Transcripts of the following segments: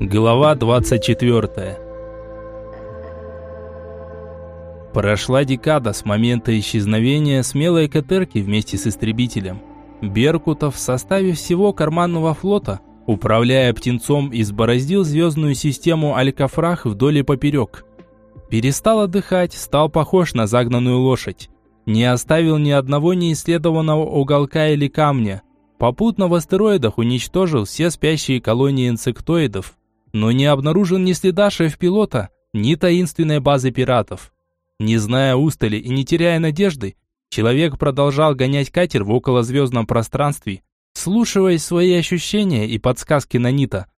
Глава 24. Прошла декада с момента исчезновения смелой катерки вместе с истребителем. Беркутов в составе всего карманного флота, управляя птенцом, избороздил звездную систему Алькафрах вдоль и поперек. Перестал отдыхать, стал похож на загнанную лошадь. Не оставил ни одного неисследованного уголка или камня. Попутно в астероидах уничтожил все спящие колонии инсектоидов, но не обнаружен ни следа шеф-пилота, ни таинственной базы пиратов. Не зная устали и не теряя надежды, человек продолжал гонять катер в околозвездном пространстве, слушаясь свои ощущения и подсказки Нанита,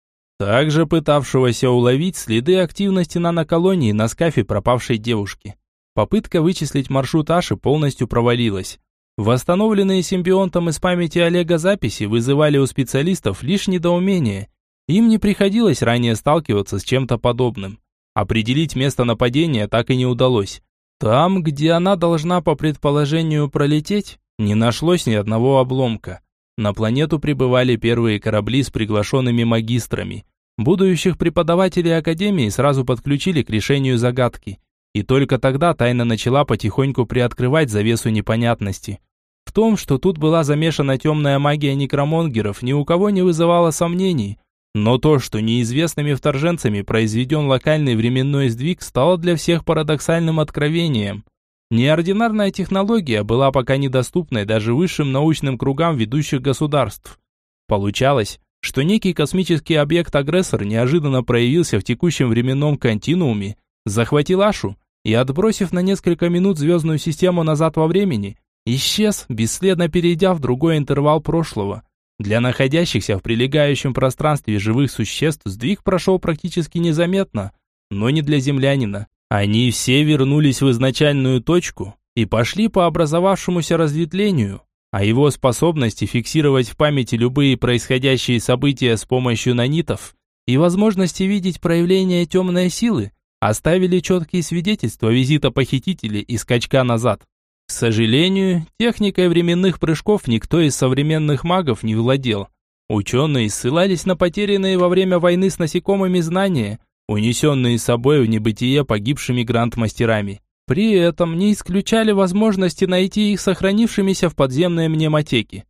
также пытавшегося уловить следы активности наноколонии на скафе пропавшей девушки. Попытка вычислить маршрут Аши полностью провалилась. Восстановленные симбионтом из памяти Олега записи вызывали у специалистов лишь недоумение им не приходилось ранее сталкиваться с чем-то подобным. Определить место нападения так и не удалось. Там, где она должна по предположению пролететь, не нашлось ни одного обломка. На планету прибывали первые корабли с приглашенными магистрами. Будущих преподавателей Академии сразу подключили к решению загадки. И только тогда тайна начала потихоньку приоткрывать завесу непонятности. В том, что тут была замешана темная магия некромонгеров, ни у кого не вызывало сомнений – но то, что неизвестными вторженцами произведен локальный временной сдвиг, стало для всех парадоксальным откровением. Неординарная технология была пока недоступной даже высшим научным кругам ведущих государств. Получалось, что некий космический объект-агрессор неожиданно проявился в текущем временном континууме, захватил Ашу и, отбросив на несколько минут звездную систему назад во времени, исчез, бесследно перейдя в другой интервал прошлого – для находящихся в прилегающем пространстве живых существ сдвиг прошел практически незаметно, но не для землянина. Они все вернулись в изначальную точку и пошли по образовавшемуся разветвлению, а его способности фиксировать в памяти любые происходящие события с помощью нанитов и возможности видеть проявления темной силы оставили четкие свидетельства визита похитителей и скачка назад. К сожалению, техникой временных прыжков никто из современных магов не владел. Ученые ссылались на потерянные во время войны с насекомыми знания, унесенные с собой в небытие погибшими гранд-мастерами. При этом не исключали возможности найти их сохранившимися в подземной мнемотеке.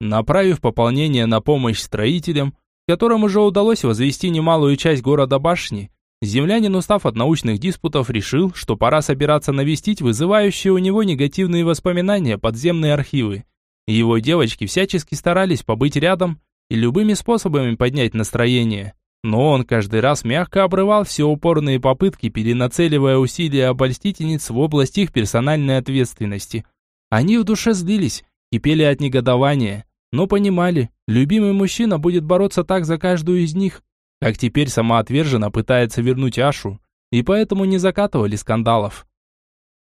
Направив пополнение на помощь строителям, которым уже удалось возвести немалую часть города башни, Землянин, устав от научных диспутов, решил, что пора собираться навестить вызывающие у него негативные воспоминания подземные архивы. Его девочки всячески старались побыть рядом и любыми способами поднять настроение. Но он каждый раз мягко обрывал все упорные попытки, перенацеливая усилия обольстительниц в область их персональной ответственности. Они в душе злились, кипели от негодования, но понимали, любимый мужчина будет бороться так за каждую из них, как теперь сама отвержена пытается вернуть Ашу, и поэтому не закатывали скандалов.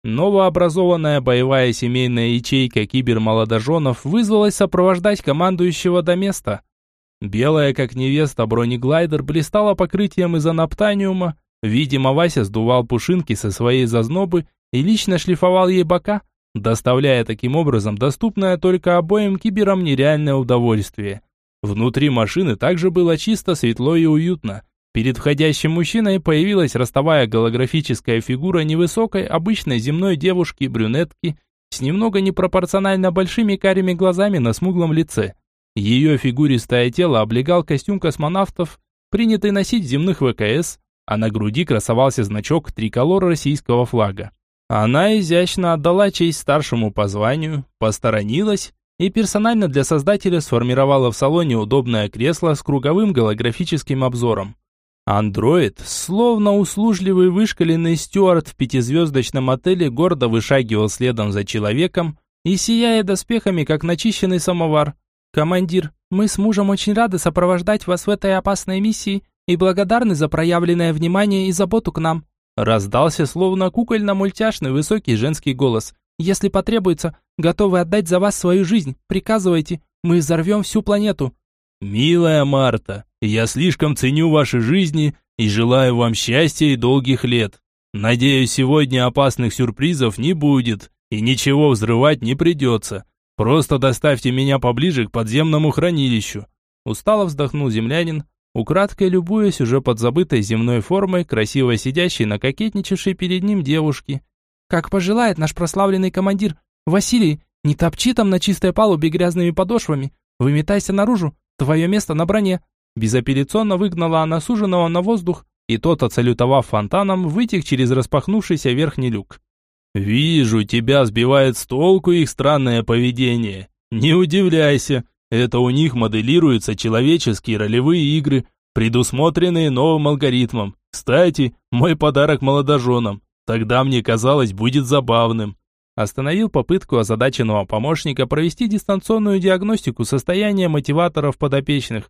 Новообразованная боевая семейная ячейка кибермолодоженов вызвалась сопровождать командующего до места. Белая, как невеста, бронеглайдер блистала покрытием из анаптаниума. Видимо, Вася сдувал пушинки со своей зазнобы и лично шлифовал ей бока, доставляя таким образом доступное только обоим киберам нереальное удовольствие – Внутри машины также было чисто, светло и уютно. Перед входящим мужчиной появилась ростовая голографическая фигура невысокой, обычной земной девушки-брюнетки с немного непропорционально большими карими глазами на смуглом лице. Ее фигуристое тело облегал костюм космонавтов, принятый носить в земных ВКС, а на груди красовался значок триколор российского флага. Она изящно отдала честь старшему по званию, посторонилась и персонально для создателя сформировала в салоне удобное кресло с круговым голографическим обзором. Андроид, словно услужливый вышкаленный стюард в пятизвездочном отеле, гордо вышагивал следом за человеком и сияя доспехами, как начищенный самовар. «Командир, мы с мужем очень рады сопровождать вас в этой опасной миссии и благодарны за проявленное внимание и заботу к нам», раздался словно кукольно-мультяшный высокий женский голос. Если потребуется, готовы отдать за вас свою жизнь. Приказывайте, мы взорвем всю планету». «Милая Марта, я слишком ценю ваши жизни и желаю вам счастья и долгих лет. Надеюсь, сегодня опасных сюрпризов не будет и ничего взрывать не придется. Просто доставьте меня поближе к подземному хранилищу». Устало вздохнул землянин, украдкой любуясь уже подзабытой земной формой, красиво сидящей на кокетничавшей перед ним девушки. «Как пожелает наш прославленный командир! Василий, не топчи там на чистой палубе грязными подошвами! Выметайся наружу! Твое место на броне!» Безапелляционно выгнала она суженого на воздух, и тот, отсалютовав фонтаном, вытек через распахнувшийся верхний люк. «Вижу, тебя сбивает с толку их странное поведение. Не удивляйся, это у них моделируются человеческие ролевые игры, предусмотренные новым алгоритмом. Кстати, мой подарок молодоженам. Тогда мне казалось, будет забавным». Остановил попытку озадаченного помощника провести дистанционную диагностику состояния мотиваторов подопечных.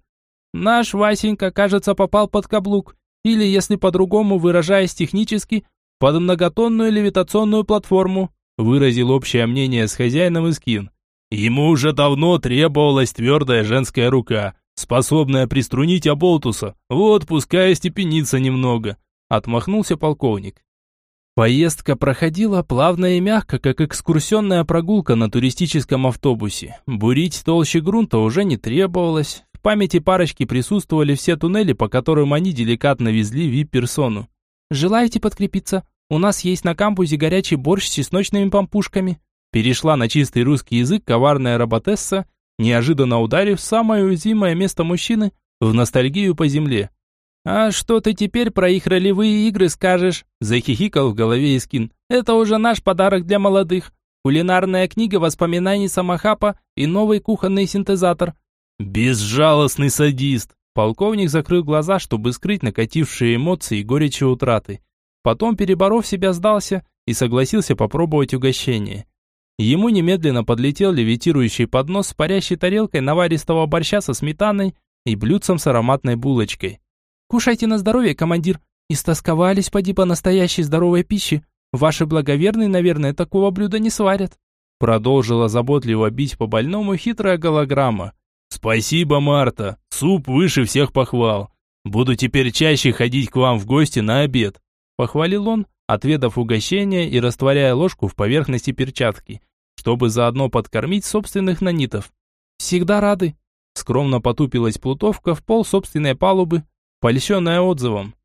«Наш Васенька, кажется, попал под каблук. Или, если по-другому выражаясь технически, под многотонную левитационную платформу», выразил общее мнение с хозяином Искин. Ему уже давно требовалась твердая женская рука, способная приструнить Аболтуса. Вот, пускай степенится немного, отмахнулся полковник. Поездка проходила плавно и мягко, как экскурсионная прогулка на туристическом автобусе. Бурить толще грунта уже не требовалось. В памяти парочки присутствовали все туннели, по которым они деликатно везли вип-персону. «Желаете подкрепиться? У нас есть на кампусе горячий борщ с чесночными пампушками». Перешла на чистый русский язык коварная роботесса, неожиданно ударив самое уязвимое место мужчины в ностальгию по земле. «А что ты теперь про их ролевые игры скажешь?» Захихикал в голове Искин. «Это уже наш подарок для молодых. Кулинарная книга воспоминаний Самахапа и новый кухонный синтезатор». «Безжалостный садист!» Полковник закрыл глаза, чтобы скрыть накатившие эмоции и горечи утраты. Потом, переборов себя, сдался и согласился попробовать угощение. Ему немедленно подлетел левитирующий поднос с парящей тарелкой наваристого борща со сметаной и блюдцем с ароматной булочкой. Кушайте на здоровье, командир. Истосковались поди по настоящей здоровой пище. Ваши благоверные, наверное, такого блюда не сварят. Продолжила заботливо бить по больному хитрая голограмма. Спасибо, Марта. Суп выше всех похвал. Буду теперь чаще ходить к вам в гости на обед. Похвалил он, отведав угощение и растворяя ложку в поверхности перчатки, чтобы заодно подкормить собственных нанитов. Всегда рады. Скромно потупилась плутовка в пол собственной палубы, польщенная отзывом.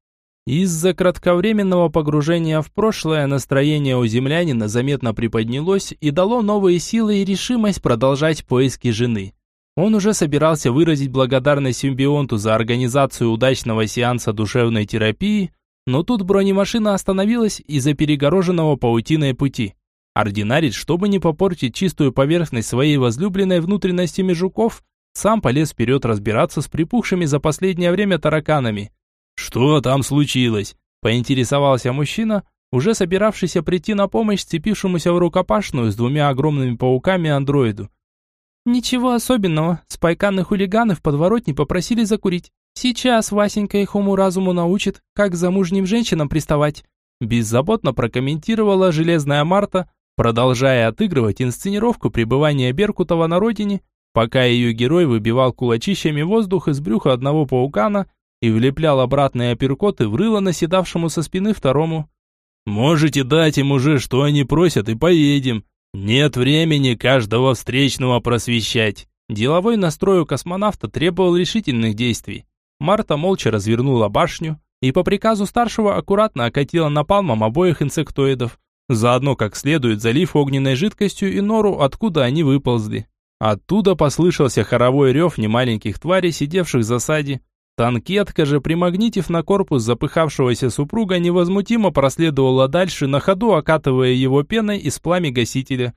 Из-за кратковременного погружения в прошлое настроение у землянина заметно приподнялось и дало новые силы и решимость продолжать поиски жены. Он уже собирался выразить благодарность симбионту за организацию удачного сеанса душевной терапии, но тут бронемашина остановилась из-за перегороженного паутиной пути. Ординарец, чтобы не попортить чистую поверхность своей возлюбленной внутренностями жуков, сам полез вперед разбираться с припухшими за последнее время тараканами. «Что там случилось?» – поинтересовался мужчина, уже собиравшийся прийти на помощь сцепившемуся в рукопашную с двумя огромными пауками андроиду. «Ничего особенного. Спайканы хулиганы в подворотне попросили закурить. Сейчас Васенька их уму-разуму научит, как замужним женщинам приставать». Беззаботно прокомментировала Железная Марта, продолжая отыгрывать инсценировку пребывания Беркутова на родине пока ее герой выбивал кулачищами воздух из брюха одного паукана и влеплял обратные апперкоты в рыло наседавшему со спины второму. «Можете дать им уже, что они просят, и поедем. Нет времени каждого встречного просвещать». Деловой настрой у космонавта требовал решительных действий. Марта молча развернула башню и по приказу старшего аккуратно окатила напалмом обоих инсектоидов, заодно как следует залив огненной жидкостью и нору, откуда они выползли. Оттуда послышался хоровой рев немаленьких тварей, сидевших в засаде. Танкетка же, примагнитив на корпус запыхавшегося супруга, невозмутимо проследовала дальше, на ходу окатывая его пеной из пламя гасителя.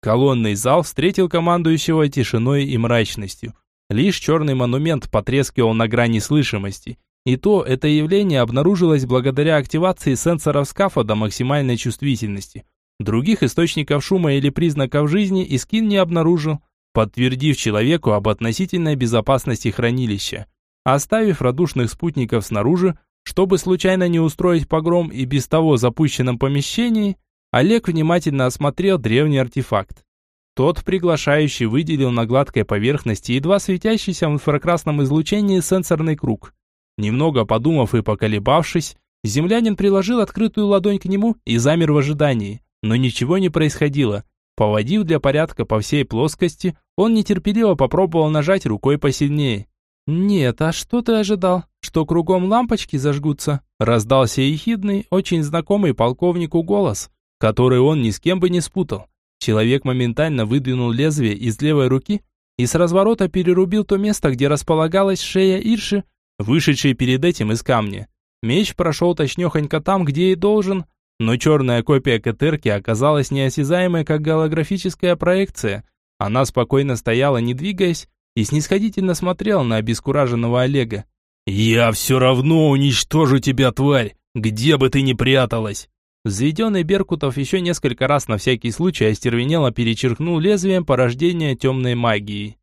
Колонный зал встретил командующего тишиной и мрачностью. Лишь черный монумент потрескивал на грани слышимости. И то это явление обнаружилось благодаря активации сенсоров скафа до максимальной чувствительности. Других источников шума или признаков жизни Искин не обнаружил, подтвердив человеку об относительной безопасности хранилища. Оставив радушных спутников снаружи, чтобы случайно не устроить погром и без того запущенном помещении, Олег внимательно осмотрел древний артефакт. Тот приглашающий выделил на гладкой поверхности едва светящийся в инфракрасном излучении сенсорный круг. Немного подумав и поколебавшись, землянин приложил открытую ладонь к нему и замер в ожидании. Но ничего не происходило. Поводив для порядка по всей плоскости, он нетерпеливо попробовал нажать рукой посильнее. «Нет, а что ты ожидал? Что кругом лампочки зажгутся?» Раздался ехидный, очень знакомый полковнику голос, который он ни с кем бы не спутал. Человек моментально выдвинул лезвие из левой руки и с разворота перерубил то место, где располагалась шея Ирши, вышедшей перед этим из камня. Меч прошел точнёхонько там, где и должен, но черная копия Катерки оказалась неосязаемой, как голографическая проекция. Она спокойно стояла, не двигаясь, и снисходительно смотрел на обескураженного Олега. «Я все равно уничтожу тебя, тварь, где бы ты ни пряталась!» Взведенный Беркутов еще несколько раз на всякий случай остервенело перечеркнул лезвием порождения темной магии.